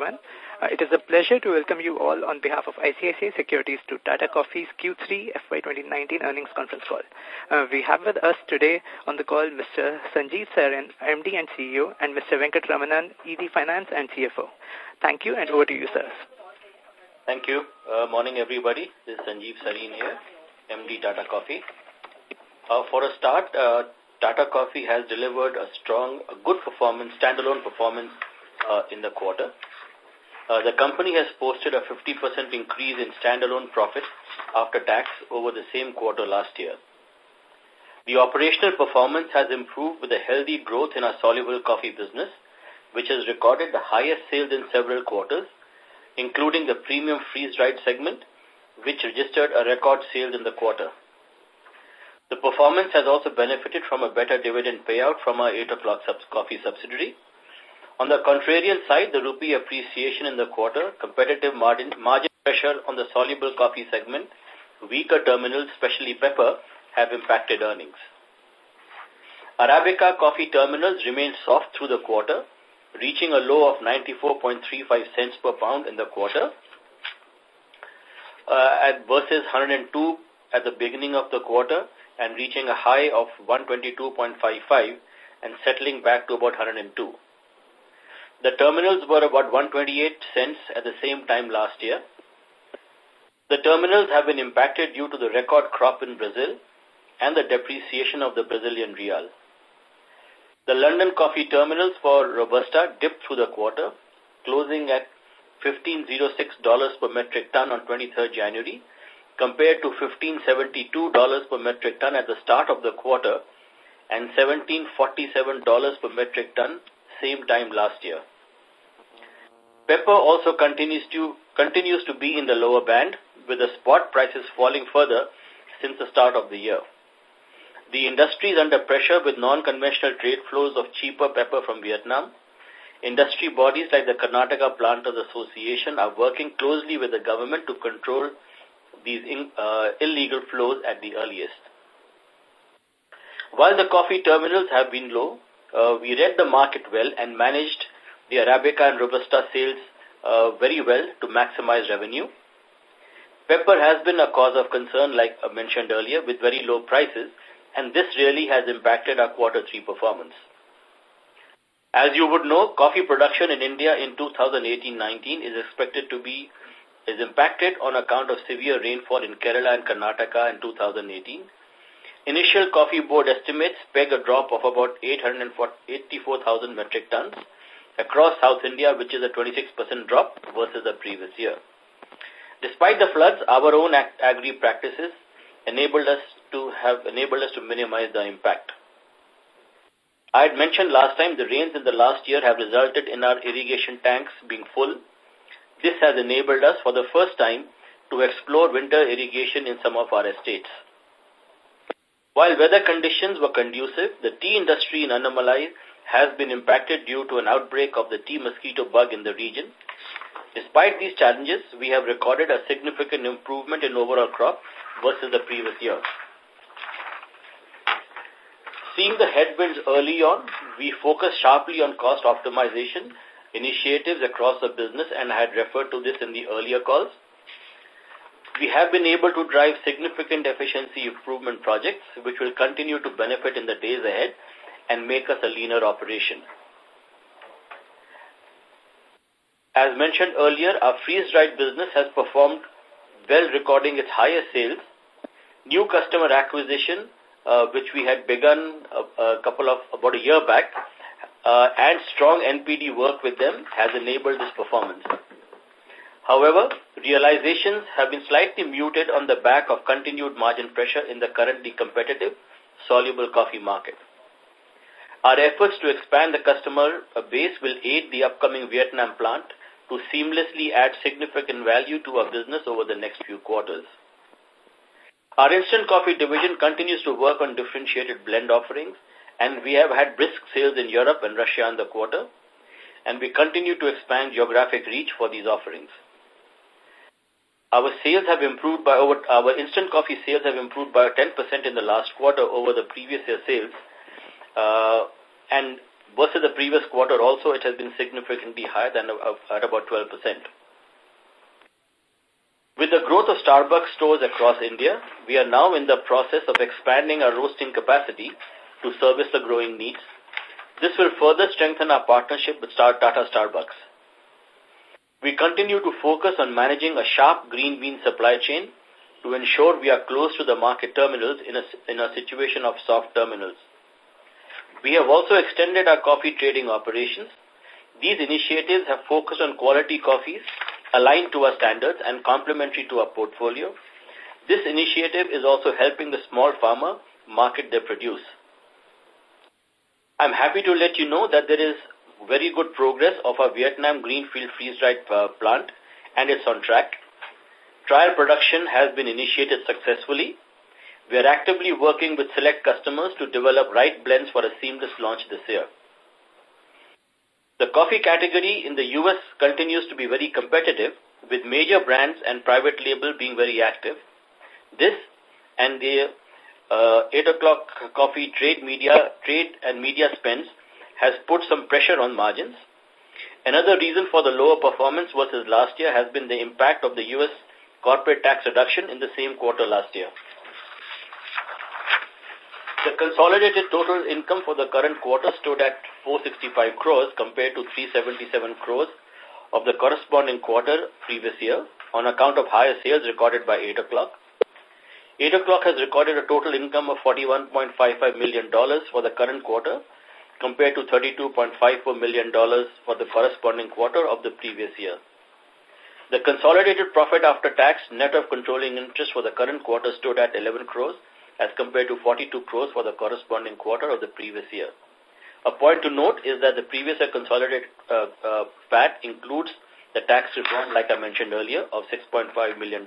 everyone. Uh, it is a pleasure to welcome you all on behalf of ICICI Securities to Tata Coffee's Q3 FY 2019 earnings conference call. Uh, we have with us today on the call Mr. Sanjeev Sarin, MD and CEO, and Mr. Venkatramanan, ED Finance and CFO. Thank you, and over to you, sir. Thank you. Uh, morning, everybody. This is Sanjeev Sarin here, MD Tata Coffee. Uh, for a start, uh, Tata Coffee has delivered a strong, a good performance, standalone performance uh, in the quarter. Uh, the company has posted a 50% increase in standalone profit after tax over the same quarter last year. The operational performance has improved with a healthy growth in our soluble coffee business, which has recorded the highest sales in several quarters, including the premium freeze-dried segment, which registered a record sales in the quarter. The performance has also benefited from a better dividend payout from our 8 o'clock coffee subsidiary. On the contrarian side, the rupee appreciation in the quarter, competitive margin, margin pressure on the soluble coffee segment, weaker terminals, especially pepper, have impacted earnings. Arabica coffee terminals remained soft through the quarter, reaching a low of 94.35 cents per pound in the quarter uh, at versus 102 at the beginning of the quarter and reaching a high of 122.55 and settling back to about 102. The terminals were about 128 cents at the same time last year. The terminals have been impacted due to the record crop in Brazil and the depreciation of the Brazilian real. The London coffee terminals for Robusta dipped through the quarter, closing at $15.06 per metric ton on 23rd January compared to $15.72 per metric ton at the start of the quarter and $17.47 per metric ton same time last year. Pepper also continues to continues to be in the lower band with the spot prices falling further since the start of the year. The industry is under pressure with non-conventional trade flows of cheaper pepper from Vietnam. Industry bodies like the Karnataka Planters Association are working closely with the government to control these uh, illegal flows at the earliest. While the coffee terminals have been low, uh, we read the market well and managed the Arabica and Robusta sales uh, very well to maximize revenue. Pepper has been a cause of concern, like I mentioned earlier, with very low prices, and this really has impacted our quarter three performance. As you would know, coffee production in India in 2018-19 is expected to be is impacted on account of severe rainfall in Kerala and Karnataka in 2018. Initial coffee board estimates peg a drop of about 884,000 metric tons across South India, which is a 26% drop versus the previous year. Despite the floods, our own agri practices enabled us to have enabled us to minimize the impact. I had mentioned last time the rains in the last year have resulted in our irrigation tanks being full this has enabled us for the first time to explore winter irrigation in some of our estates. While weather conditions were conducive, the tea industry in Annamalai has been impacted due to an outbreak of the tea mosquito bug in the region. Despite these challenges, we have recorded a significant improvement in overall crop versus the previous year. Seeing the headwinds early on, we focused sharply on cost optimization initiatives across the business and I had referred to this in the earlier calls. We have been able to drive significant efficiency improvement projects which will continue to benefit in the days ahead and make us a leaner operation. As mentioned earlier, our freeze-dried business has performed well recording its highest sales. New customer acquisition, uh, which we had begun a, a couple of, about a year back, uh, and strong NPD work with them has enabled this performance. However, realizations have been slightly muted on the back of continued margin pressure in the currently competitive soluble coffee market. Our efforts to expand the customer base will aid the upcoming Vietnam plant to seamlessly add significant value to our business over the next few quarters. Our instant coffee division continues to work on differentiated blend offerings and we have had brisk sales in Europe and Russia in the quarter, and we continue to expand geographic reach for these offerings. Our sales have improved by over, our instant coffee sales have improved by 10% in the last quarter over the previous year sales, uh, and Versus the previous quarter also, it has been significantly higher than at about 12%. With the growth of Starbucks stores across India, we are now in the process of expanding our roasting capacity to service the growing needs. This will further strengthen our partnership with Star Tata Starbucks. We continue to focus on managing a sharp green bean supply chain to ensure we are close to the market terminals in a, in a situation of soft terminals. We have also extended our coffee trading operations. These initiatives have focused on quality coffees aligned to our standards and complementary to our portfolio. This initiative is also helping the small farmer market their produce. I'm happy to let you know that there is very good progress of our Vietnam Greenfield freeze-dried uh, plant and it's on track. Trial production has been initiated successfully. We are actively working with select customers to develop right blends for a seamless launch this year. The coffee category in the U.S. continues to be very competitive, with major brands and private label being very active. This and the uh, 8 o'clock coffee trade media, trade and media spends has put some pressure on margins. Another reason for the lower performance versus last year has been the impact of the U.S. corporate tax reduction in the same quarter last year. The consolidated total income for the current quarter stood at 465 crores compared to 377 crores of the corresponding quarter previous year on account of higher sales recorded by 8 o'clock. 8 o'clock has recorded a total income of $41.55 million for the current quarter compared to $32.54 million for the corresponding quarter of the previous year. The consolidated profit after tax net of controlling interest for the current quarter stood at 11 crores as compared to 42 crores for the corresponding quarter of the previous year. A point to note is that the previous year consolidated uh, uh, PAT includes the tax reform, like I mentioned earlier, of $6.5 million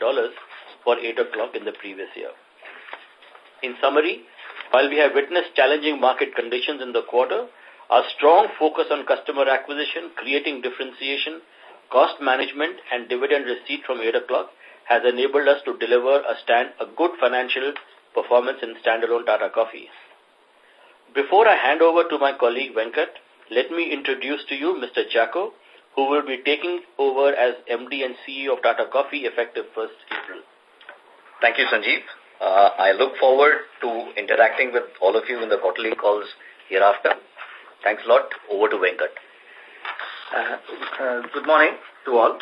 for 8 o'clock in the previous year. In summary, while we have witnessed challenging market conditions in the quarter, our strong focus on customer acquisition, creating differentiation, cost management, and dividend receipt from 8 o'clock has enabled us to deliver a, stand, a good financial performance in standalone Tata Coffee. Before I hand over to my colleague Venkat, let me introduce to you Mr. Chacko, who will be taking over as MD and CEO of Tata Coffee effective 1st April. Thank you, Sanjeev. Uh, I look forward to interacting with all of you in the quarterly calls hereafter. Thanks a lot. Over to Venkat. Uh, uh, good morning to all.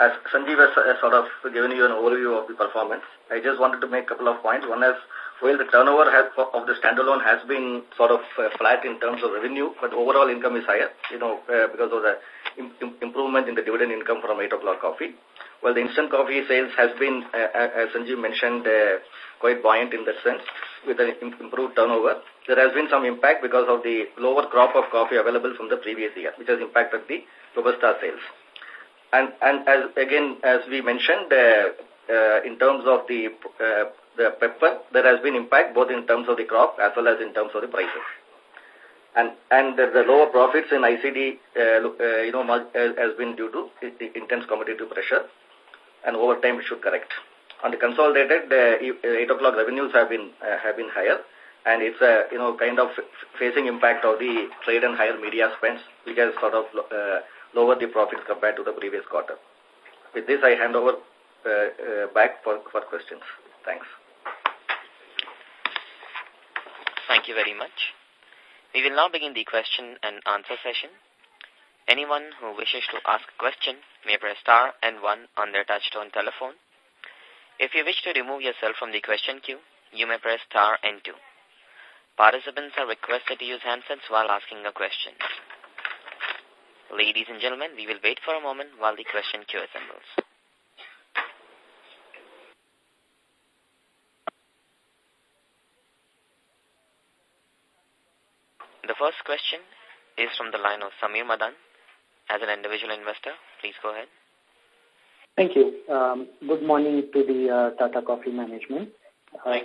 As Sanjeev has, has sort of given you an overview of the performance, I just wanted to make a couple of points. One is, while the turnover has, of the standalone has been sort of uh, flat in terms of revenue, but overall income is higher, you know, uh, because of the Im improvement in the dividend income from 8 o'clock coffee. Well, the instant coffee sales has been, uh, uh as Sanjeev mentioned, uh, quite buoyant in that sense with an improved turnover. There has been some impact because of the lower crop of coffee available from the previous year, which has impacted the Robusta sales. And, and as again, as we mentioned, in terms of the, the pepper, there has been impact both in terms of the crop as well as in terms of the prices. And, and the, the lower profits in ICD, uh, uh, you know, has been due to the intense competitive pressure and over time it should correct. On the consolidated, the uh, 8 o'clock revenues have been, uh, have been higher and it's a, you know, kind of facing impact of the trade and higher media spends, which has sort of uh, lower the profits compared to the previous quarter. With this, I hand over uh, uh, back for, for questions. Thanks. Thank you very much. We will now begin the question and answer session. Anyone who wishes to ask a question may press star and one on their touchtone telephone. If you wish to remove yourself from the question queue, you may press star and two. Participants are requested to use handsets while asking a question. Ladies and gentlemen, we will wait for a moment while the question queue assembles. The first question is from the line of Samir Madan. As an individual investor, please go ahead. Thank you. Um, good morning to the uh, Tata Coffee management. Uh,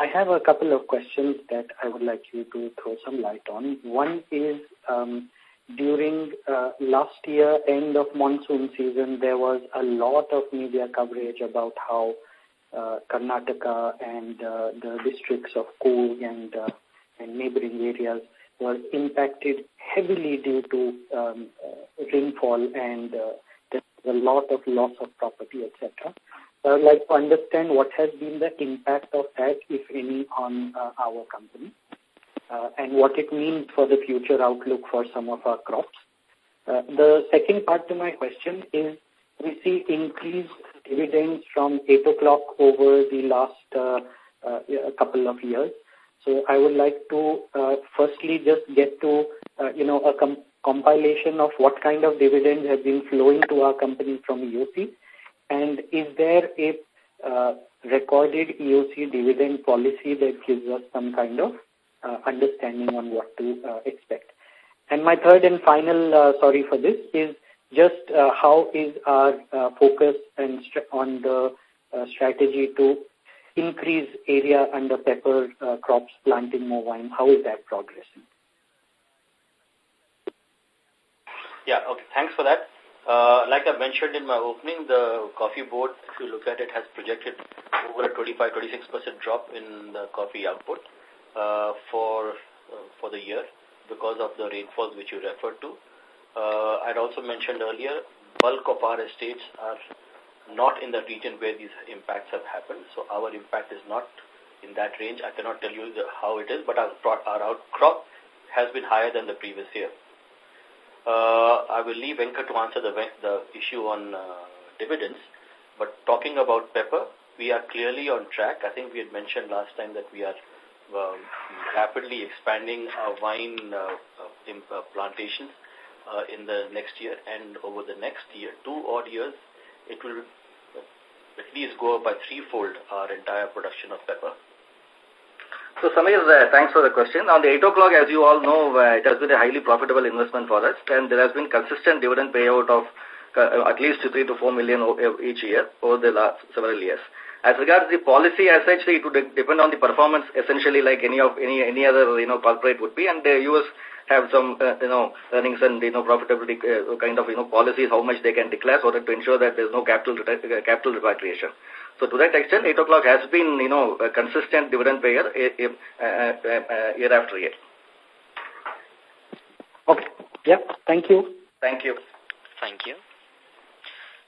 I have a couple of questions that I would like you to throw some light on. One is um, during uh, last year, end of monsoon season, there was a lot of media coverage about how uh, Karnataka and uh, the districts of Coorg and, uh, and neighboring areas was impacted heavily due to um, uh, rainfall and uh, there's a lot of loss of property, etc. I would like to understand what has been the impact of that, if any, on uh, our company and what it means for the future outlook for some of our crops. The second part to my question is we see increased dividends from 8 o'clock over the last uh, uh, couple of years. So I would like to uh, firstly just get to, uh, you know, a com compilation of what kind of dividends have been flowing to our company from EOC and is there a uh, recorded EOC dividend policy that gives us some kind of uh, understanding on what to uh, expect. And my third and final, uh, sorry for this, is just uh, how is our uh, focus and on the uh, strategy to increase area under pepper uh, crops planting more wine? How is that progressing? Yeah, okay. Thanks for that. Uh, like I mentioned in my opening, the coffee board, if you look at it, has projected over a 25-26% drop in the coffee output uh, for uh, for the year because of the rainfalls which you referred to. Uh, I'd also mentioned earlier, bulk of our estates are not in the region where these impacts have happened. So our impact is not in that range. I cannot tell you the, how it is, but our, our outcrop has been higher than the previous year. Uh, I will leave Venkat to answer the, the issue on uh, dividends. But talking about pepper, we are clearly on track. I think we had mentioned last time that we are um, rapidly expanding our vine uh, uh, uh, plantations uh, in the next year and over the next year, two odd years, it will at least go up by threefold our entire production of pepper. So, Samir, uh, thanks for the question. On the 8 o'clock, as you all know, uh, it has been a highly profitable investment for us, and there has been consistent dividend payout of uh, at least 3 to 4 million each year over the last several years. As regards the policy as such, it would depend on the performance essentially like any of any any other you know corporate would be, and the US have some uh, you know earnings and you know profitability uh, kind of you know policies how much they can declare so that to ensure that there's no capital uh, capital repatriation. So to that extent, 8 o'clock has been you know a consistent dividend payer uh, uh, uh, year after year. Okay. Yep. Thank you. Thank you. Thank you.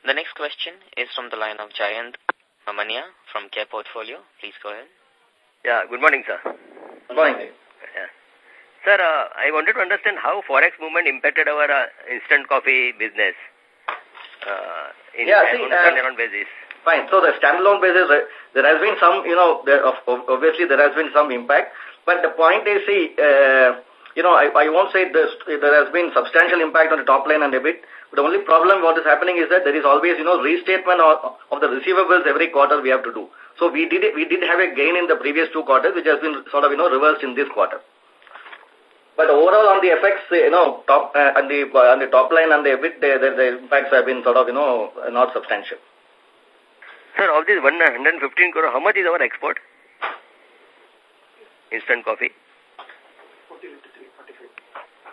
The next question is from the line of Jayant Mamania from Care Portfolio. Please go ahead. Yeah, good morning, sir. Good morning. Yeah. Sir, uh, I wanted to understand how Forex movement impacted our uh, instant coffee business uh, in yeah, see, on a standalone basis. Fine. So the standalone basis, uh, there has been some, you know, there, obviously there has been some impact. But the point is, see, uh, you know, I, I won't say this, there has been substantial impact on the top line and a bit. The only problem what is happening is that there is always, you know, restatement of, the receivables every quarter we have to do. So we did we did have a gain in the previous two quarters, which has been sort of, you know, reversed in this quarter. But overall on the effects, you know, top uh, on the uh, on the top line and the EBIT, the, the, the impacts have been sort of, you know, not substantial. Sir, of this 115 crore, how much is our export? Instant coffee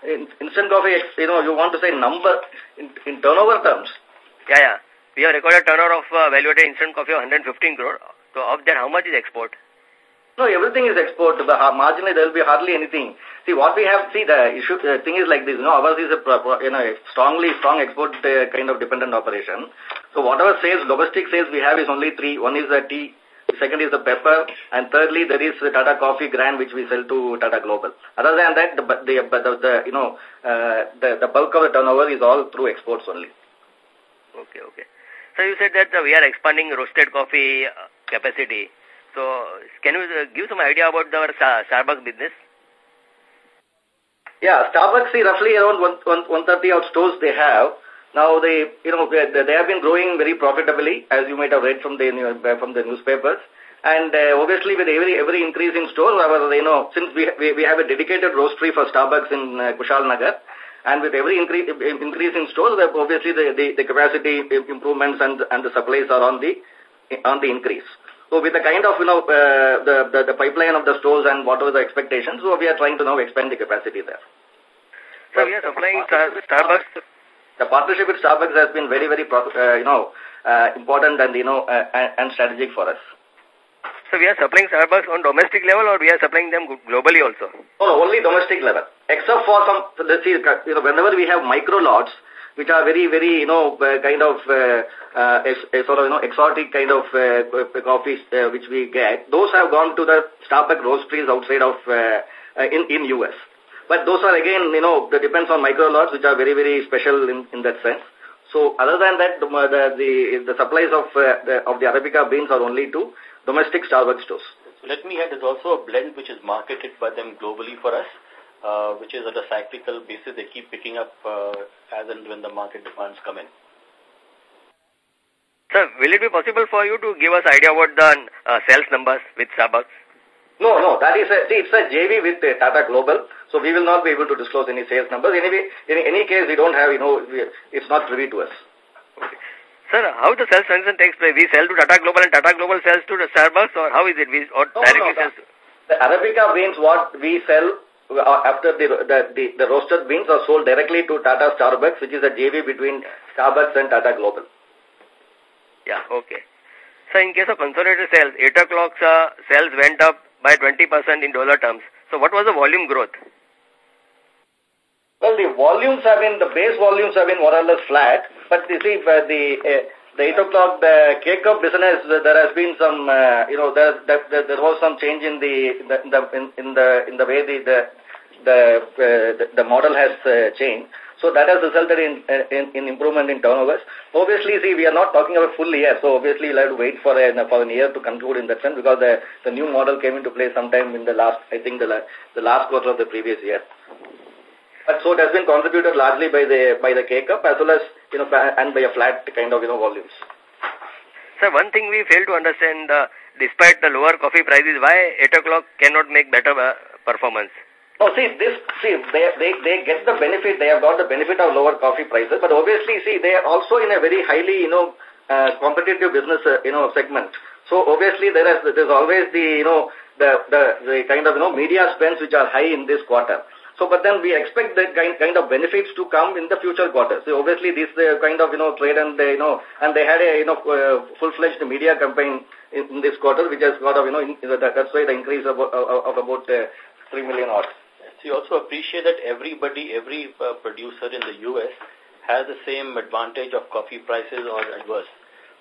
in, instant coffee, you know, you want to say number in, in turnover terms? Yeah, yeah. We have recorded turnover of uh, valuated instant coffee of 115 crore. So of that, how much is export? No, everything is export. But marginally, there will be hardly anything. See, what we have, see, the issue, the thing is like this, you know, ours is a, you know, a strongly, strong export uh, kind of dependent operation. So whatever sales, domestic sales we have is only three. One is the tea, second is the pepper, and thirdly there is the Tata Coffee Grand which we sell to Tata Global. Other than that, the, the, the, the you know, uh, the, the bulk of the turnover is all through exports only. Okay, okay. So you said that uh, we are expanding roasted coffee uh, capacity. So can you uh, give some idea about our Starbucks business? Yeah, Starbucks, see, roughly around 130 odd stores they have. Now they, you know, they, have been growing very profitably, as you might have read from the from the newspapers. And uh, obviously, with every every increase in store, our, you know, since we we, we have a dedicated roastery for Starbucks in uh, Kushal Nagar, and with every increase increase in stores, obviously the, the the capacity improvements and and the supplies are on the on the increase. So with the kind of, you know, uh, the, the, the pipeline of the stores and whatever the expectations, so we are trying to now expand the capacity there. So we are supplying Starbucks the partnership with Starbucks has been very, very, uh, you know, uh, important and, you know, uh, and, strategic for us. So we are supplying Starbucks on domestic level or we are supplying them globally also? No, only domestic level. Except for some, let's see, you know, whenever we have micro lots, which are very, very, you know, uh, kind of, uh, uh, sort of, you know, exotic kind of uh, coffees uh, which we get, those have gone to the Starbucks roasteries outside of, uh, uh, in, in US. But those are again, you know, that depends on micro lots, which are very, very special in, in that sense. So other than that, the, the, the supplies of, uh, the, of the Arabica beans are only to domestic Starbucks stores. So let me add, there's also a blend which is marketed by them globally for us uh, which is at a cyclical basis. They keep picking up uh, as and when the market demands come in. Sir, will it be possible for you to give us idea about the uh, sales numbers with Starbucks? No, no, that is a, see, it's a JV with uh, Tata Global, so we will not be able to disclose any sales numbers. Anyway, in any case, we don't have, you know, we, it's not privy to us. Okay. Sir, how the sales transaction takes place? We sell to Tata Global and Tata Global sells to the Starbucks or how is it? We, or no, directly no, the, the Arabica beans, what we sell uh, after the, the, the, the roasted beans are sold directly to Tata Starbucks, which is a JV between Starbucks and Tata Global. Yeah, okay. So in case of consolidated sales, 8 o'clock uh, sales went up by 20% in dollar terms. So what was the volume growth? Well, the volumes have been, the base volumes have been more or less flat, but you see, uh, the uh, the 8 o'clock, the K-Cup business, there has been some, uh, you know, there, there, there was some change in the, the, the in, in the in the way the the the, uh, the, model has uh, changed. So that has resulted in, in, in improvement in turnovers. Obviously, see, we are not talking about full year, so obviously we'll have to wait for a, for a year to conclude in that sense because the, the new model came into play sometime in the last, I think the, the last quarter of the previous year. But so it has been contributed largely by the by the K-Cup as well as you know and by a flat kind of you know volumes. Sir, one thing we fail to understand, uh, despite the lower coffee prices, why 8 o'clock cannot make better uh, performance? No, see, this, see, they, they, they get the benefit, they have got the benefit of lower coffee prices, but obviously, see, they are also in a very highly, you know, uh, competitive business, uh, you know, segment. So obviously, there is, there's always the, you know, the, the, the kind of, you know, media spends which are high in this quarter. So, but then we expect that kind, kind of benefits to come in the future quarters. So obviously this uh, kind of, you know, trade and, uh, you know, and they had a, you know, uh, full-fledged media campaign in, in, this quarter, which has got, of, you know, in, that's why the increase of, of, of about uh, 3 million odds. So you also appreciate that everybody, every uh, producer in the U.S. has the same advantage of coffee prices or adverse.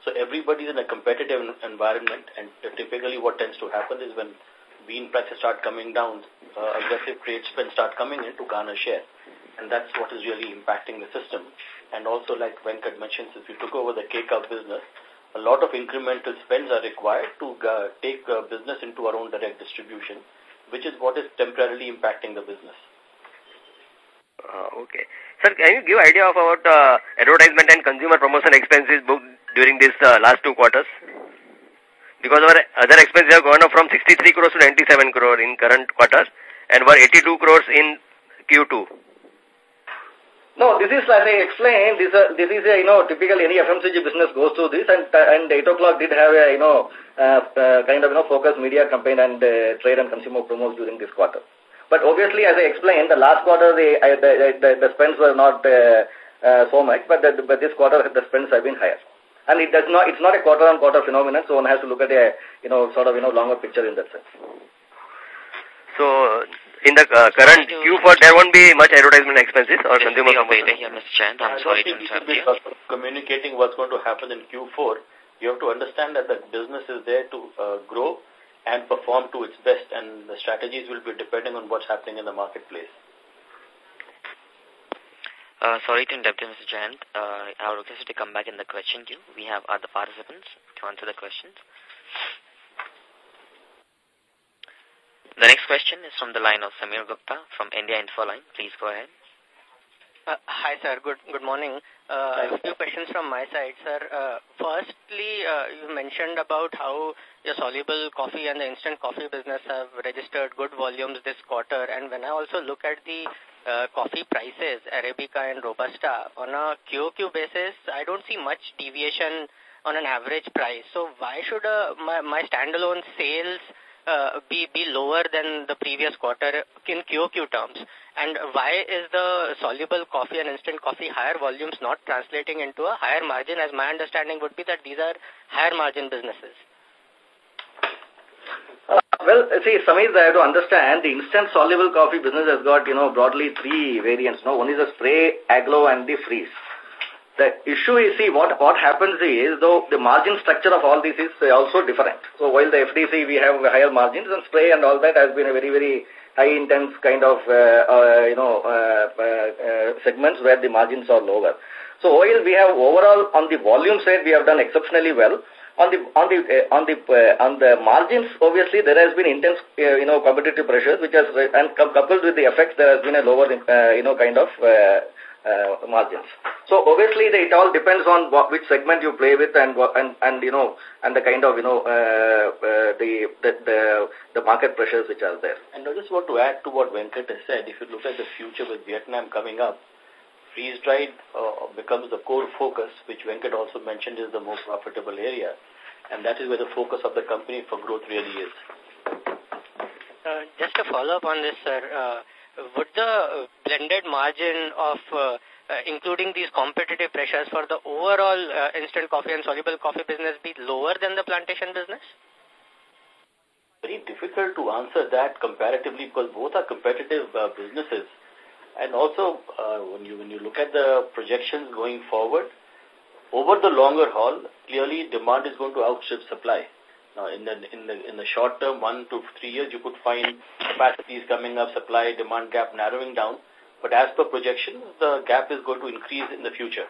So everybody is in a competitive environment and typically what tends to happen is when bean prices start coming down, uh, aggressive trade spend start coming in to garner share. And that's what is really impacting the system. And also, like Venkat mentioned, if you took over the K-Cup business, a lot of incremental spends are required to uh, take uh, business into our own direct distribution, which is what is temporarily impacting the business. Uh, okay. Sir, can you give idea of about uh, advertisement and consumer promotion expenses booked during this uh, last two quarters? because our other expenses have gone up from 63 crores to 97 crore in current quarter and were 82 crores in Q2. No, this is, as I explained, this, uh, this is, a, you know, typically any FMCG business goes through this and, uh, and 8 o'clock did have a, you know, uh, uh, kind of, you know, focused media campaign and uh, trade and consumer promos during this quarter. But obviously, as I explained, the last quarter, the, the, the, the spends were not uh, uh, so much, but, the, but this quarter, the spends have been higher. And it does not, it's not a quarter-on-quarter -quarter phenomenon, so one has to look at a, you know, sort of, you know, longer picture in that sense. So, in the uh, current Q4, there won't be much advertisement expenses or this consumer promotion? here, Mr. Chand. I'm sorry to interrupt you. Communicating what's going to happen in Q4, you have to understand that the business is there to uh, grow and perform to its best, and the strategies will be depending on what's happening in the marketplace. Uh, sorry to interrupt you, Mr. Jayant. Uh, I would request you to come back in the question queue. We have other participants to answer the questions. The next question is from the line of Samir Gupta from India Infoline. Please go ahead. Uh, hi, sir. Good good morning. Uh, a few questions from my side, sir. Uh, firstly, uh, you mentioned about how your soluble coffee and the instant coffee business have registered good volumes this quarter. And when I also look at the uh, coffee prices, Arabica and Robusta, on a QOQ basis, I don't see much deviation on an average price. So why should uh, my, my standalone sales uh, be, be lower than the previous quarter in QOQ terms? And why is the soluble coffee and instant coffee higher volumes not translating into a higher margin? As my understanding would be that these are higher margin businesses. Well, see, Samir, I have to understand the instant soluble coffee business has got, you know, broadly three variants. No, one is the spray, agglo, and the freeze. The issue is, see, what, what happens is, though, the margin structure of all this is also different. So while the FDC, we have higher margins, and spray and all that has been a very, very high intense kind of, uh, uh, you know, uh, uh, uh segments where the margins are lower. So oil, we have overall on the volume side, we have done exceptionally well. On the on the uh, on the on the margins, obviously there has been intense you know competitive pressures, which has and coupled with the effects, there has been a lower you know kind of uh, margins. So obviously the, it all depends on what, which segment you play with and and and you know and the kind of you know uh, uh, the, the the the market pressures which are there. And I just want to add to what Venkat has said. If you look at the future with Vietnam coming up, freeze-dried uh, becomes the core focus, which Venkat also mentioned is the most profitable area. And that is where the focus of the company for growth really is. Uh, just to follow up on this, sir, uh, would the blended margin of uh, uh, including these competitive pressures for the overall uh, instant coffee and soluble coffee business be lower than the plantation business? Very difficult to answer that comparatively because both are competitive uh, businesses. And also, uh, when you when you look at the projections going forward, over the longer haul, clearly demand is going to outstrip supply. Now, in the in the in the short term, one to three years, you could find capacities coming up, supply demand gap narrowing down. But as per projections, the gap is going to increase in the future.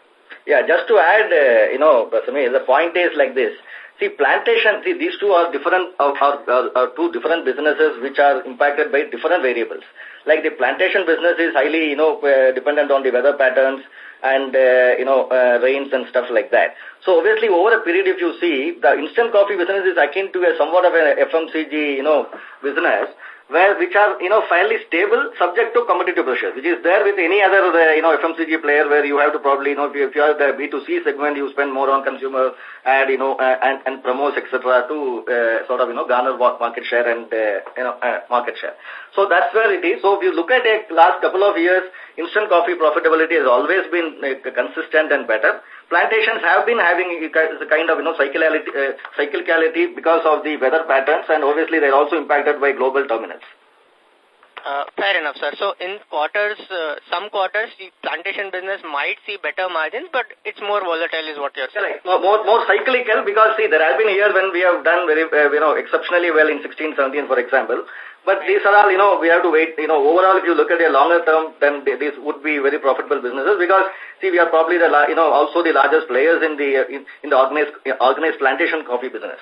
Yeah, just to add, uh, you know, Basami, the point is like this. See, plantation, see, these two are different, are, are, are two different businesses which are impacted by different variables. Like the plantation business is highly, you know, uh, dependent on the weather patterns and, uh, you know, uh, rains and stuff like that. So obviously over a period, if you see, the instant coffee business is akin to a somewhat of an FMCG, you know, business where which are you know fairly stable subject to competitive pressures which is there with any other uh, you know FMCG player where you have to probably you know if you, if you are the B2C segment you spend more on consumer ad you know uh, and and promos etc to uh, sort of you know garner market share and uh, you know uh, market share. So that's where it is. So if you look at a last couple of years instant coffee profitability has always been uh, consistent and better plantations have been having a kind of, you know, cyclicality, uh, cyclicality because of the weather patterns and obviously they're also impacted by global dominance. Uh, fair enough, sir. So in quarters, uh, some quarters, the plantation business might see better margins, but it's more volatile is what you're saying. More, more, more cyclical because, see, there have been years when we have done very, uh, you know, exceptionally well in 16, 17, for example. But these are all, you know, we have to wait, you know, overall if you look at a longer term, then these would be very profitable businesses because, see, we are probably the, you know, also the largest players in the, in, in the organized, organized plantation coffee business.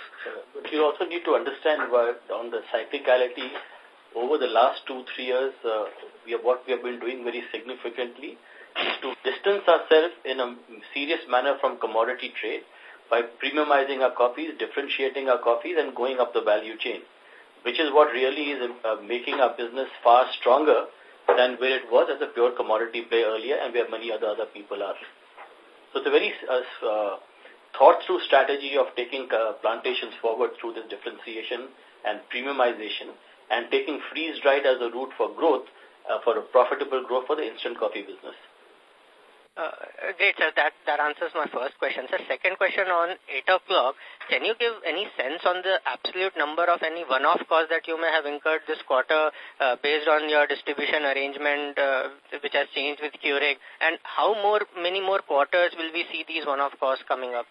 But you also need to understand on the cyclicality, over the last two, three years, uh, we have, what we have been doing very significantly is to distance ourselves in a serious manner from commodity trade by premiumizing our coffees, differentiating our coffees, and going up the value chain which is what really is uh, making our business far stronger than where it was as a pure commodity play earlier and where many other other people are. So it's a very uh, uh, thought-through strategy of taking uh, plantations forward through this differentiation and premiumization and taking freeze-dried as a route for growth, uh, for a profitable growth for the instant coffee business. Uh, great, sir. That, that answers my first question. Sir, second question on 8 o'clock. Can you give any sense on the absolute number of any one-off costs that you may have incurred this quarter uh, based on your distribution arrangement uh, which has changed with Keurig? And how more many more quarters will we see these one-off costs coming up?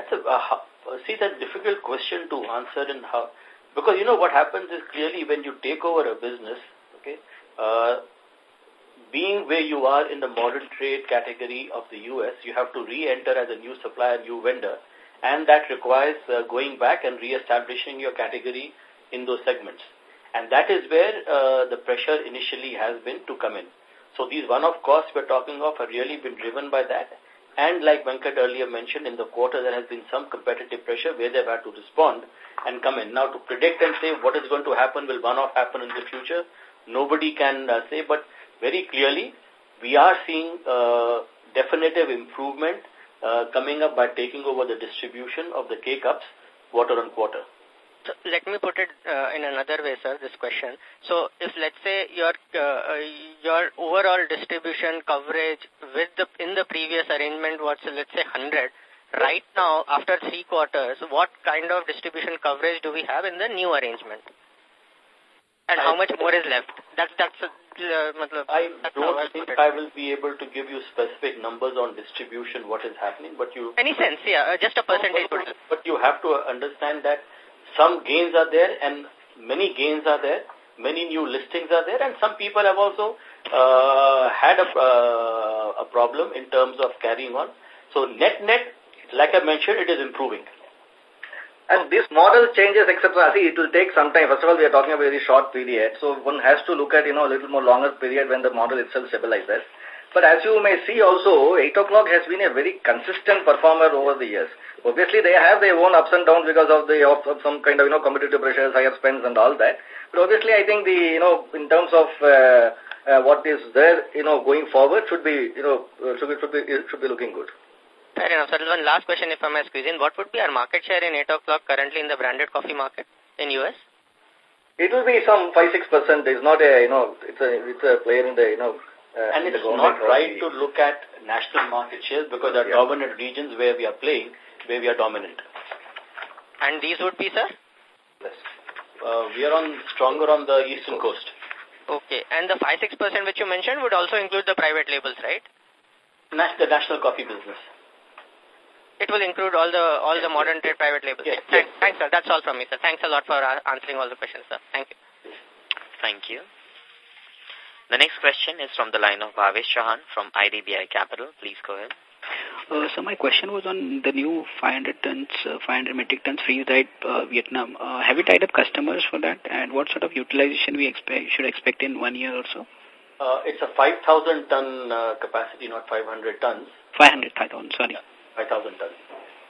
That's a, uh, see, that difficult question to answer and how, because you know what happens is clearly when you take over a business, okay, uh, being where you are in the modern trade category of the U.S., you have to re-enter as a new supplier, new vendor, and that requires uh, going back and re-establishing your category in those segments. And that is where uh, the pressure initially has been to come in. So these one-off costs we're talking of have really been driven by that. And like Venkat earlier mentioned, in the quarter there has been some competitive pressure where they've had to respond and come in. Now to predict and say what is going to happen, will one-off happen in the future, nobody can uh, say, but very clearly, we are seeing uh, definitive improvement uh, coming up by taking over the distribution of the K-Cups quarter on quarter. So let me put it uh, in another way, sir, this question. So if let's say your uh, your overall distribution coverage with the in the previous arrangement was let's say 100, right now, after three quarters, what kind of distribution coverage do we have in the new arrangement? And how much more is left? That's, that's, I don't think I will be able to give you specific numbers on distribution, what is happening, but you... Any sense, yeah, uh, just a percentage. But, but you have to understand that some gains are there and many gains are there, many new listings are there, and some people have also uh, had a, uh, a problem in terms of carrying on. So net-net, like I mentioned, it is improving. And this model changes, etc. See, it will take some time. First of all, we are talking about a very short period. So one has to look at, you know, a little more longer period when the model itself stabilizes. But as you may see also, 8 o'clock has been a very consistent performer over the years. Obviously, they have their own ups and downs because of the of, of some kind of, you know, competitive pressures, higher spends and all that. But obviously, I think the, you know, in terms of uh, uh, what is there, you know, going forward should be, you know, should be, should be, should be looking good. Fair enough, sir. One last question, if I may squeeze in. What would be our market share in 8 o'clock currently in the branded coffee market in U.S.? It will be some 5-6%. It's not a, you know, it's a, it's a player in the, you know, uh, and it's not right to look at national market shares because there are yeah. dominant regions where we are playing, where we are dominant. And these would be, sir? Yes. Uh, we are on stronger on the eastern coast. Okay. And the 5-6% which you mentioned would also include the private labels, right? The national coffee business. It will include all the all the modern trade private labels. Yes, thanks, yes. thanks, sir. That's all from me, sir. Thanks a lot for answering all the questions, sir. Thank you. Thank you. The next question is from the line of Bhavesh Chauhan from IDBI Capital. Please go ahead. Uh, so my question was on the new 500 tons, uh, 500 metric tons freeze dried uh, Vietnam. Uh, have you tied up customers for that, and what sort of utilization we expect should expect in one year or so? Uh, it's a 5,000 ton uh, capacity, not 500 tons. 500, 5,000, sorry. Yeah. 5,000 tons.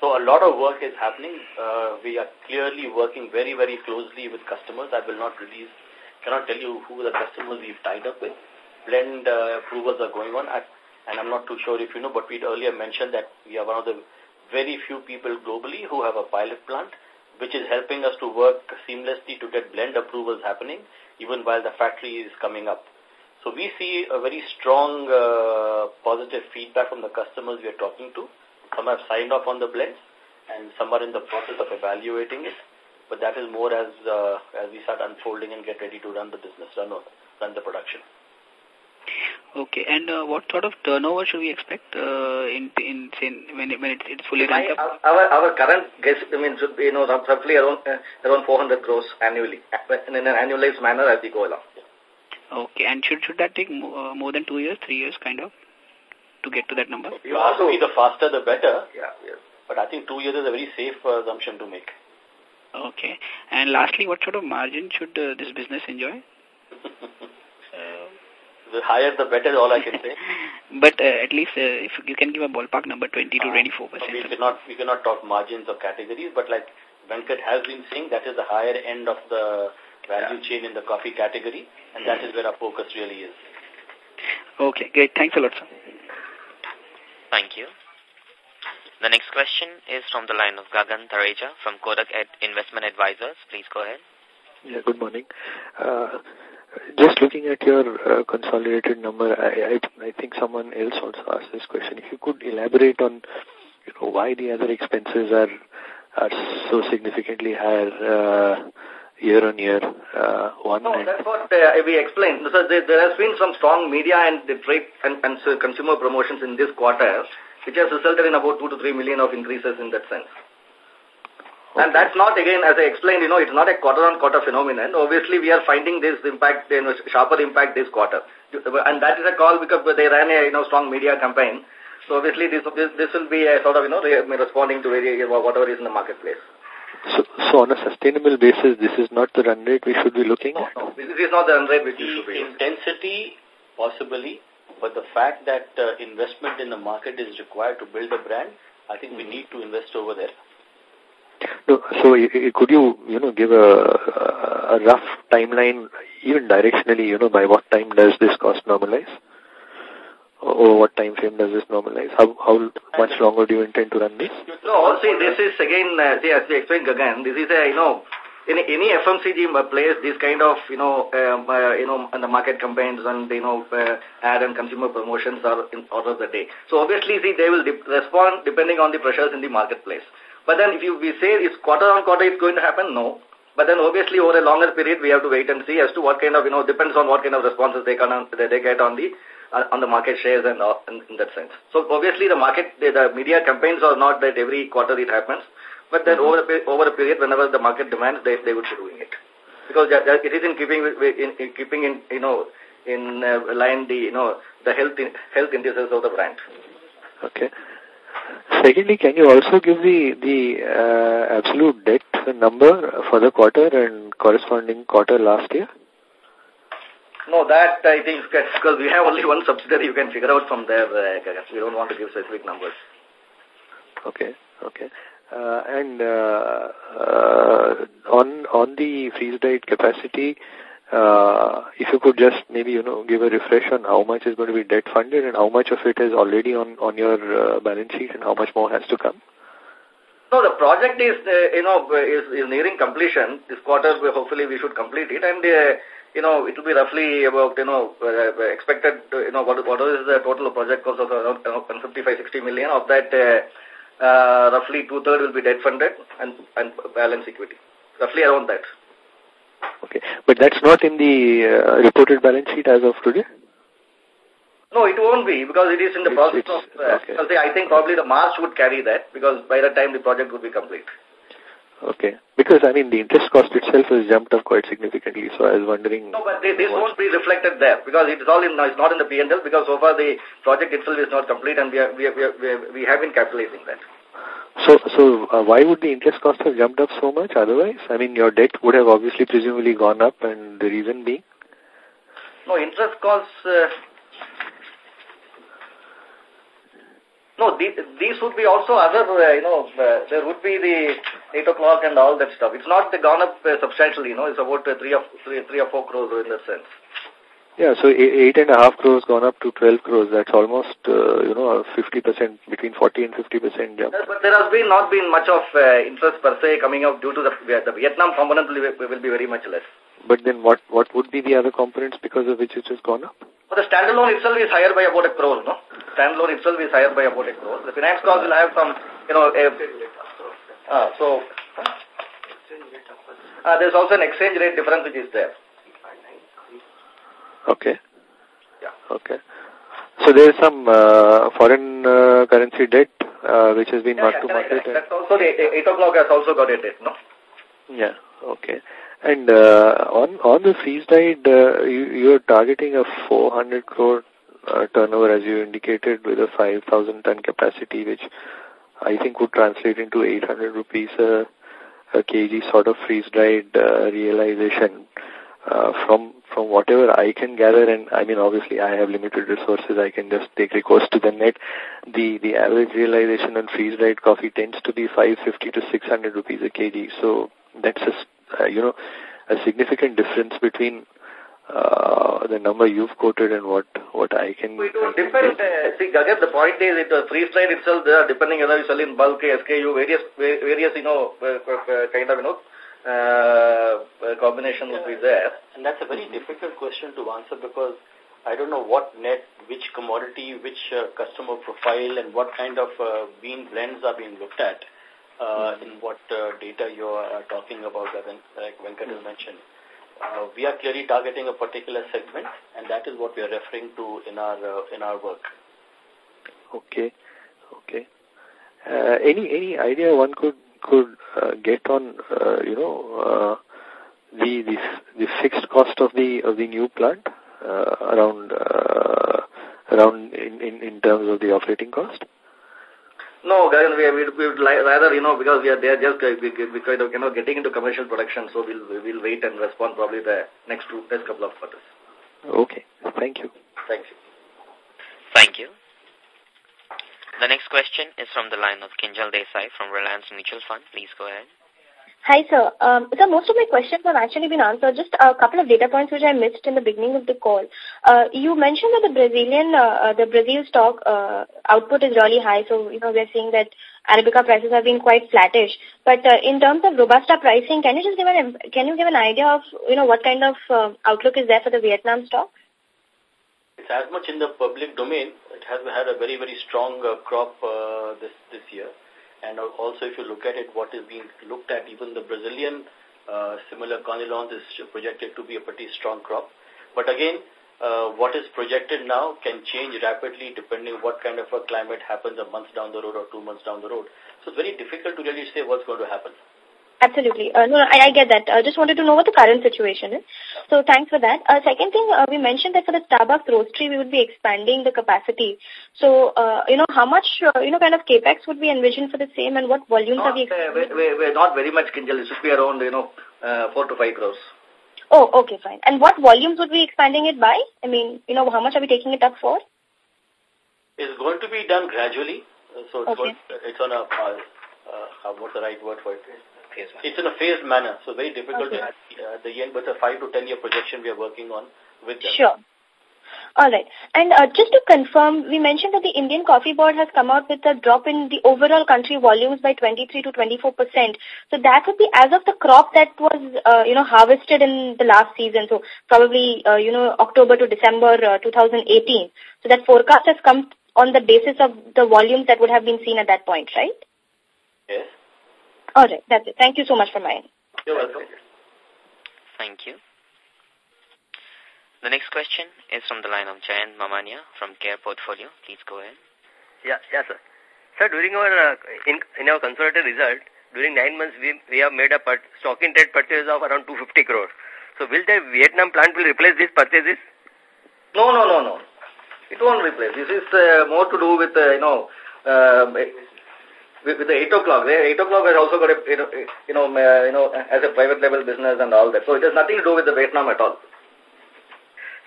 So a lot of work is happening. Uh, we are clearly working very, very closely with customers. I will not release, cannot tell you who the customers we've tied up with. Blend uh, approvals are going on. And I'm not too sure if you know, but we'd earlier mentioned that we are one of the very few people globally who have a pilot plant, which is helping us to work seamlessly to get blend approvals happening, even while the factory is coming up. So we see a very strong uh, positive feedback from the customers we are talking to. Some have signed off on the blends and some are in the process of evaluating it. But that is more as uh, as we start unfolding and get ready to run the business, run, run the production. Okay, and uh, what sort of turnover should we expect uh, in in say, when it, when it, it's fully ramped up? Our our current guess, I mean, should be you know roughly around uh, around 400 crores annually in an annualized manner as we go along. Okay, and should should that take more, uh, more than two years, three years, kind of? To get to that number? You ask me the faster the better. Yeah, yes. But I think two years is a very safe uh, assumption to make. Okay. And lastly, what sort of margin should uh, this business enjoy? the higher the better, all I can say. but uh, at least uh, if you can give a ballpark number, 20 to 24 percent. We cannot we cannot talk margins or categories, but like Venkat has been saying, that is the higher end of the value yeah. chain in the coffee category, and that is where our focus really is. Okay, great. Thanks a lot, sir. Thank you. The next question is from the line of Gagan Thareja from Kotak Ed Investment Advisors. Please go ahead. Yeah, good morning. Uh, just looking at your uh, consolidated number, I, I, I think someone else also asked this question. If you could elaborate on you know, why the other expenses are are so significantly higher uh, year on year. Uh, one no, that's what uh, we explained. So there, there, has been some strong media and the trade and, and consumer promotions in this quarter, which has resulted in about two to three million of increases in that sense. Okay. And that's not, again, as I explained, you know, it's not a quarter-on-quarter -quarter phenomenon. Obviously, we are finding this impact, you know, sharper impact this quarter. And that is a call because they ran a, you know, strong media campaign. So obviously, this, this, this will be a sort of, you know, responding to whatever is in the marketplace. So, so on a sustainable basis, this is not the run rate we should be looking no, at? No, this is not the run rate which the should be. Intensity, possibly, but the fact that uh, investment in the market is required to build a brand, I think we need to invest over there. No, so could you, you know, give a, a rough timeline, even directionally, you know, by what time does this cost normalize? Over what time frame does this normalize? How how much longer do you intend to run this? No, see, this is again, uh, see, as we explained again, this is a, you know, in any FMCG place, this kind of, you know, um, uh, you know, and the market campaigns and, you know, uh, ad and consumer promotions are in order of the day. So obviously, see, they will respond depending on the pressures in the marketplace. But then if you we say it's quarter on quarter it's going to happen, no. But then obviously over a longer period we have to wait and see as to what kind of, you know, depends on what kind of responses they can they get on the uh, on the market shares and uh, in, in that sense. So obviously the market, the, the media campaigns are not that every quarter it happens. But then over a, over a period, whenever the market demands, they, they would be doing it. Because it is in keeping, in, in keeping in, you know, in uh, line the, you know, the health, in, health indices of the brand. Okay. Secondly, can you also give the, the uh, absolute debt number for the quarter and corresponding quarter last year? No, that I think, because we have only one subsidiary, you can figure out from there. Uh, we don't want to give specific numbers. Okay, okay. Uh, and uh, uh, on on the freeze dried capacity, uh, if you could just maybe you know give a refresh on how much is going to be debt funded and how much of it is already on on your uh, balance sheet and how much more has to come. No, the project is uh, you know is, is nearing completion. This quarter, hopefully, we should complete it, and uh, you know it will be roughly about you know uh, expected you know what what is the total project cost of around 55 60 million of that. Uh, uh, roughly two-thirds will be debt funded and, and balance equity. Roughly around that. Okay. But that's not in the uh, reported balance sheet as of today? No, it won't be because it is in the it's, process of, uh, okay. I think probably the March would carry that because by the time the project would be complete. Okay. Because, I mean, the interest cost itself has jumped up quite significantly, so I was wondering... No, but they, this won't be reflected there because it's all in, it's not in the P&L because so far the project itself is not complete and we, are, we, are, we, are, we have been calculating that. So, so uh, why would the interest cost have jumped up so much otherwise? I mean, your debt would have obviously presumably gone up and the reason being? No, interest costs... Uh, No, these, these would be also other, uh, you know, uh, there would be the 8 o'clock and all that stuff. It's not gone up uh, substantially, you know, it's about uh, 3, or, 3, 3 or 4 crores in that sense. Yeah, so eight and a half crores gone up to 12 crores. That's almost, uh, you know, 50%, between 40 and 50% jump. But there has been not been much of uh, interest per se coming out due to the, the Vietnam component will, will be very much less. But then what, what would be the other components because of which it has gone up? Well, the standalone itself is higher by about a crore, no? Standalone itself is higher by about a crore. The finance cost will have some, you know, a, uh, so, uh, there's also an exchange rate difference which is there. Okay. Yeah. Okay. So there is some uh, foreign uh, currency debt uh, which has been yeah, marked yeah, to market. That's also the 8 o'clock has also got a debt, no? Yeah. Okay. And uh, on on the dried, uh, you you are targeting a 400 crore uh, turnover as you indicated with a 5,000 ton capacity, which I think would translate into 800 rupees a, a kg sort of freeze dried uh, realization. Uh, from from whatever I can gather, and I mean obviously I have limited resources, I can just take recourse to the net. The the average realization on freeze dried coffee tends to be 550 to 600 rupees a kg. So that's a uh, you know, a significant difference between uh, the number you've quoted and what what I can. We do depend. Uh, see, again, the point is, it uh, freeze-dried itself, there, depending whether you sell in bulk, SKU, various various you know uh, uh, kind of you know uh, combination yeah. would be there. And that's a very difficult question to answer because I don't know what net, which commodity, which uh, customer profile, and what kind of uh, bean blends are being looked at uh, in what uh, data you are talking about, like Venkat has mentioned. Uh, we are clearly targeting a particular segment, and that is what we are referring to in our uh, in our work. Okay, okay. Uh, any any idea one could could uh, get on uh, you know uh, the the the fixed cost of the of the new plant uh, around uh, around in, in in terms of the operating cost? No, Gagan, we, we, we would rather, you know, because we are there just uh, we, we kind of, you know, getting into commercial production, so we'll, we'll wait and respond probably the next two, next couple of quarters. Okay. Thank you. Thank you. Thank you. The next question is from the line of Kinjal Desai from Reliance Mutual Fund. Please go ahead. Hi, sir. Um, sir, most of my questions have actually been answered. Just a couple of data points which I missed in the beginning of the call. Uh, you mentioned that the Brazilian, uh, uh, the Brazil stock uh, output is really high. So, you know, we're seeing that Arabica prices have been quite flattish. But uh, in terms of Robusta pricing, can you just give an, can you give an idea of, you know, what kind of uh, outlook is there for the Vietnam stock? It's as much in the public domain. It has had a very, very strong uh, crop uh, this, this year. And also, if you look at it, what is being looked at, even the Brazilian uh, similar conilons is projected to be a pretty strong crop. But again, uh, what is projected now can change rapidly depending what kind of a climate happens a month down the road or two months down the road. So it's very difficult to really say what's going to happen. Absolutely. Uh, no, I, I get that. I uh, just wanted to know what the current situation is. So thanks for that. Uh, second thing, uh, we mentioned that for the Starbucks roastery, we would be expanding the capacity. So, uh, you know, how much, uh, you know, kind of capex would we envision for the same and what volumes not, are we expanding? Uh, we're, we're not very much, Kinjal. It should be around, you know, uh, 4 to 5 crores. Oh, okay, fine. And what volumes would we be expanding it by? I mean, you know, how much are we taking it up for? It's going to be done gradually. So it's, okay. going, it's on a, uh, uh, what's the right word for it? It's in a phased manner. So very difficult okay. to at uh, the end, but a 5 to 10 year projection we are working on with them. Sure. All right. And uh, just to confirm, we mentioned that the Indian Coffee Board has come out with a drop in the overall country volumes by 23 to 24 percent. So that would be as of the crop that was, uh, you know, harvested in the last season. So probably, uh, you know, October to December uh, 2018. So that forecast has come on the basis of the volumes that would have been seen at that point, right? Yes. All right. That's it. Thank you so much for my. You're welcome. Thank you. The next question is from the line of Jayant Mamania from Care Portfolio. Please go ahead. Yeah, yeah, sir. Sir, during our uh, in, in our consolidated result, during nine months, we we have made a per, stock in trade purchase of around 250 crore. So, will the Vietnam plant will replace these purchases? No, no, no, no. It won't replace. This is uh, more to do with uh, you know uh, with, the 8 o'clock. The 8 o'clock has also got a, you know, you know, uh, you know, as a private level business and all that. So it has nothing to do with the Vietnam at all.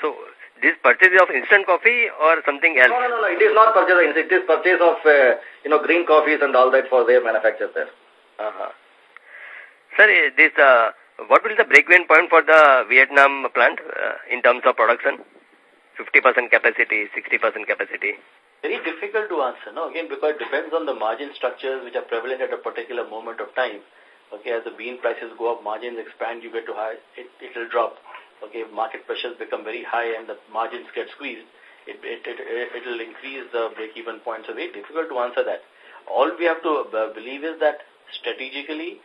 So, this purchase of instant coffee or something else? No, no, no, no. It is not purchase of instant. It is purchase of, uh, you know, green coffees and all that for their manufacture there. Uh -huh. Sir, this, uh, what will be the break-even point for the Vietnam plant uh, in terms of production? 50% capacity, 60% capacity? Very difficult to answer, no? Again, because it depends on the margin structures which are prevalent at a particular moment of time. Okay, as the bean prices go up, margins expand, you get to high, it, it will drop okay, market pressures become very high and the margins get squeezed, it, it, it, it will increase the break-even point. So very difficult to answer that. All we have to uh, believe is that strategically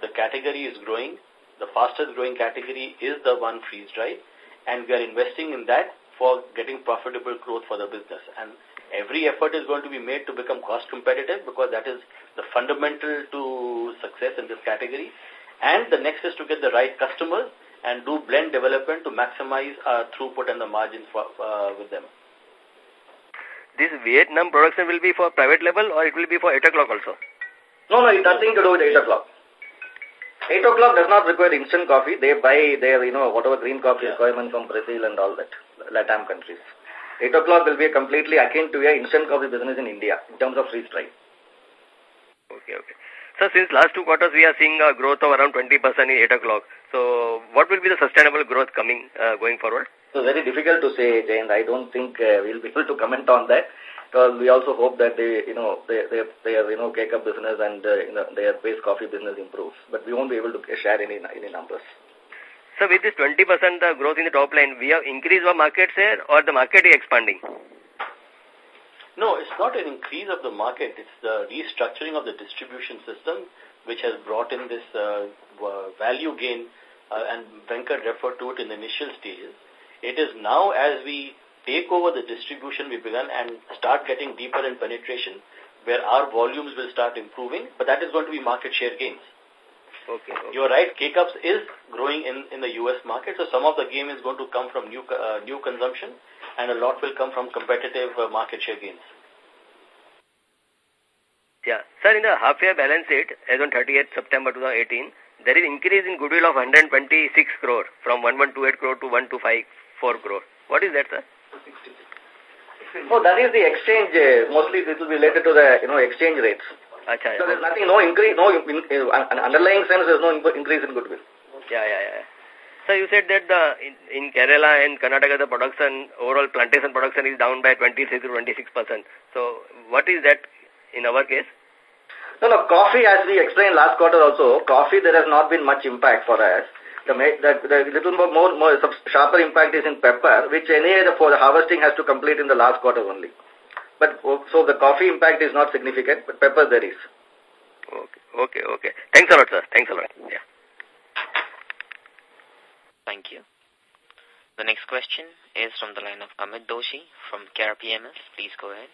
the category is growing. The fastest growing category is the one freeze-dry. and we are investing in that for getting profitable growth for the business. And every effort is going to be made to become cost competitive because that is the fundamental to success in this category. And the next is to get the right customers and do blend development to maximize uh, throughput and the margins for, uh, with them. This Vietnam production will be for private level or it will be for 8 o'clock also? No, no, it's nothing to do with 8 o'clock. 8 o'clock does not require instant coffee. They buy their, you know, whatever green coffee yeah. requirement from Brazil and all that, Latam countries. 8 o'clock will be completely akin to a instant coffee business in India in terms of freeze dry. Okay, okay. So since last two quarters we are seeing a growth of around 20% in 8 o'clock. So what will be the sustainable growth coming uh, going forward? So very difficult to say, Jane. I don't think uh, we'll be able to comment on that. Because we also hope that they, you know, they, they, their, you know, K-Cup business and uh, you know, their base coffee business improves. But we won't be able to share any any numbers. So with this 20% uh, growth in the top line, we have increased our market share or the market is expanding? No, it's not an increase of the market. It's the restructuring of the distribution system which has brought in this uh, value gain uh, and Venkat referred to it in the initial stages. It is now as we take over the distribution we begun and start getting deeper in penetration where our volumes will start improving, but that is going to be market share gains. Okay, okay. You're right, K-Cups is growing in, in the U.S. market, so some of the game is going to come from new, uh, new consumption and a lot will come from competitive uh, market share gains. Yeah. Sir, in the half-year balance sheet, as on 30th September 2018, there is increase in goodwill of 126 crore from 1128 crore to 1254 crore. What is that, sir? Oh, that is the exchange. Uh, mostly this will be related to the you know exchange rates. Achha, so there's nothing, no increase, no in, in, underlying sense, there's no increase in goodwill. Yeah, yeah, yeah. So you said that the in, in Kerala and Karnataka, the production, overall plantation production is down by 23 to 26 percent. So what is that in our case? No, no, coffee, as we explained last quarter also, coffee, there has not been much impact for us. The, the, the little more, more, more sharper impact is in pepper, which anyway the, for the harvesting has to complete in the last quarter only. But so the coffee impact is not significant, but pepper there is. Okay, okay, okay. Thanks a lot, sir. Thanks a lot. Yeah. Thank you. The next question is from the line of Amit Doshi from CARE PMS. Please go ahead.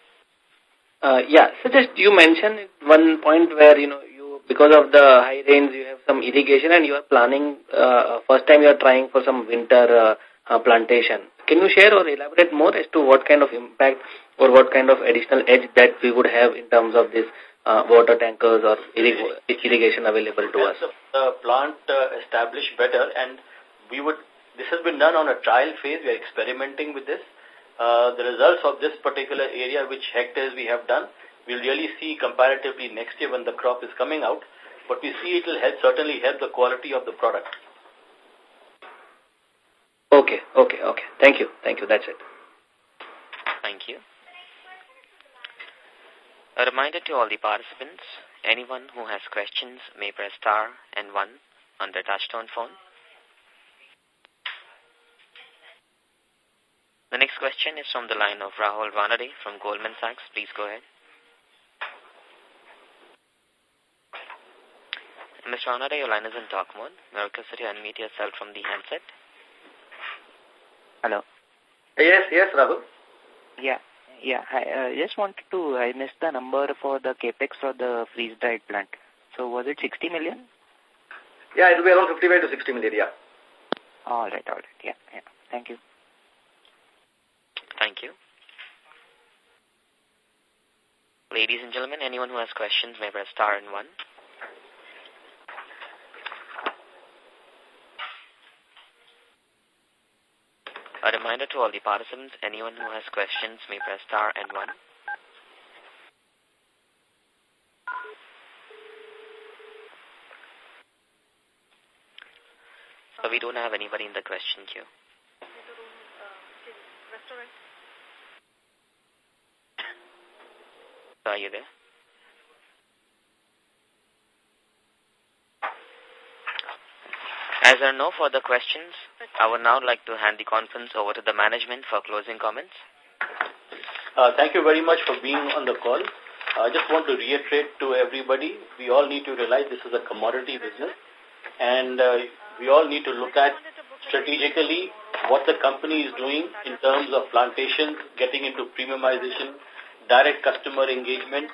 Uh, yeah, so just you mentioned one point where, you know, you because of the high rains, you have some irrigation and you are planning, uh, first time you are trying for some winter uh, uh, plantation. Can you share or elaborate more as to what kind of impact or what kind of additional edge that we would have in terms of this uh, water tankers or irrig irrigation available to us? The plant uh, established better and we would, this has been done on a trial phase. We are experimenting with this. Uh, the results of this particular area, which hectares we have done, we'll really see comparatively next year when the crop is coming out. But we see it will help, certainly help the quality of the product. Okay, okay, okay. Thank you. Thank you. That's it. Thank you. A reminder to all the participants, anyone who has questions may press star and one on their touchtone phone. The next question is from the line of Rahul Vanade from Goldman Sachs. Please go ahead. Mr. Vanade, your line is in talk mode. May I request that you unmute yourself from the handset? Hello. Yes, yes, Rahul. Yeah, yeah. I uh, just wanted to, I missed the number for the capex for the freeze-dried plant. So was it 60 million? Yeah, it will be around 55 to 60 million, yeah. All right, all right. Yeah, yeah. Thank you. Thank you. Ladies and gentlemen, anyone who has questions may press star and one. A reminder to all the participants, anyone who has questions may press star and one. So we don't have anybody in the question queue. Uh, are you there? As there are no further questions, I would now like to hand the conference over to the management for closing comments. Uh, thank you very much for being on the call. I just want to reiterate to everybody, we all need to realize this is a commodity business and uh, we all need to look at strategically what the company is doing in terms of plantations, getting into premiumization, direct customer engagement,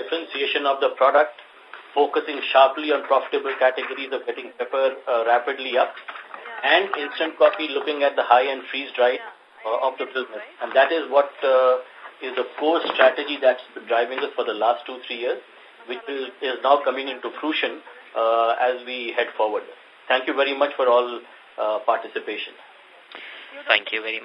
differentiation of the product, focusing sharply on profitable categories of getting pepper uh, rapidly up, and instant coffee looking at the high-end freeze-dried uh, of the business. And that is what uh, is the core strategy that's been driving us for the last two, three years, which is, is now coming into fruition uh, as we head forward. Thank you very much for all uh, participation. Thank you very much.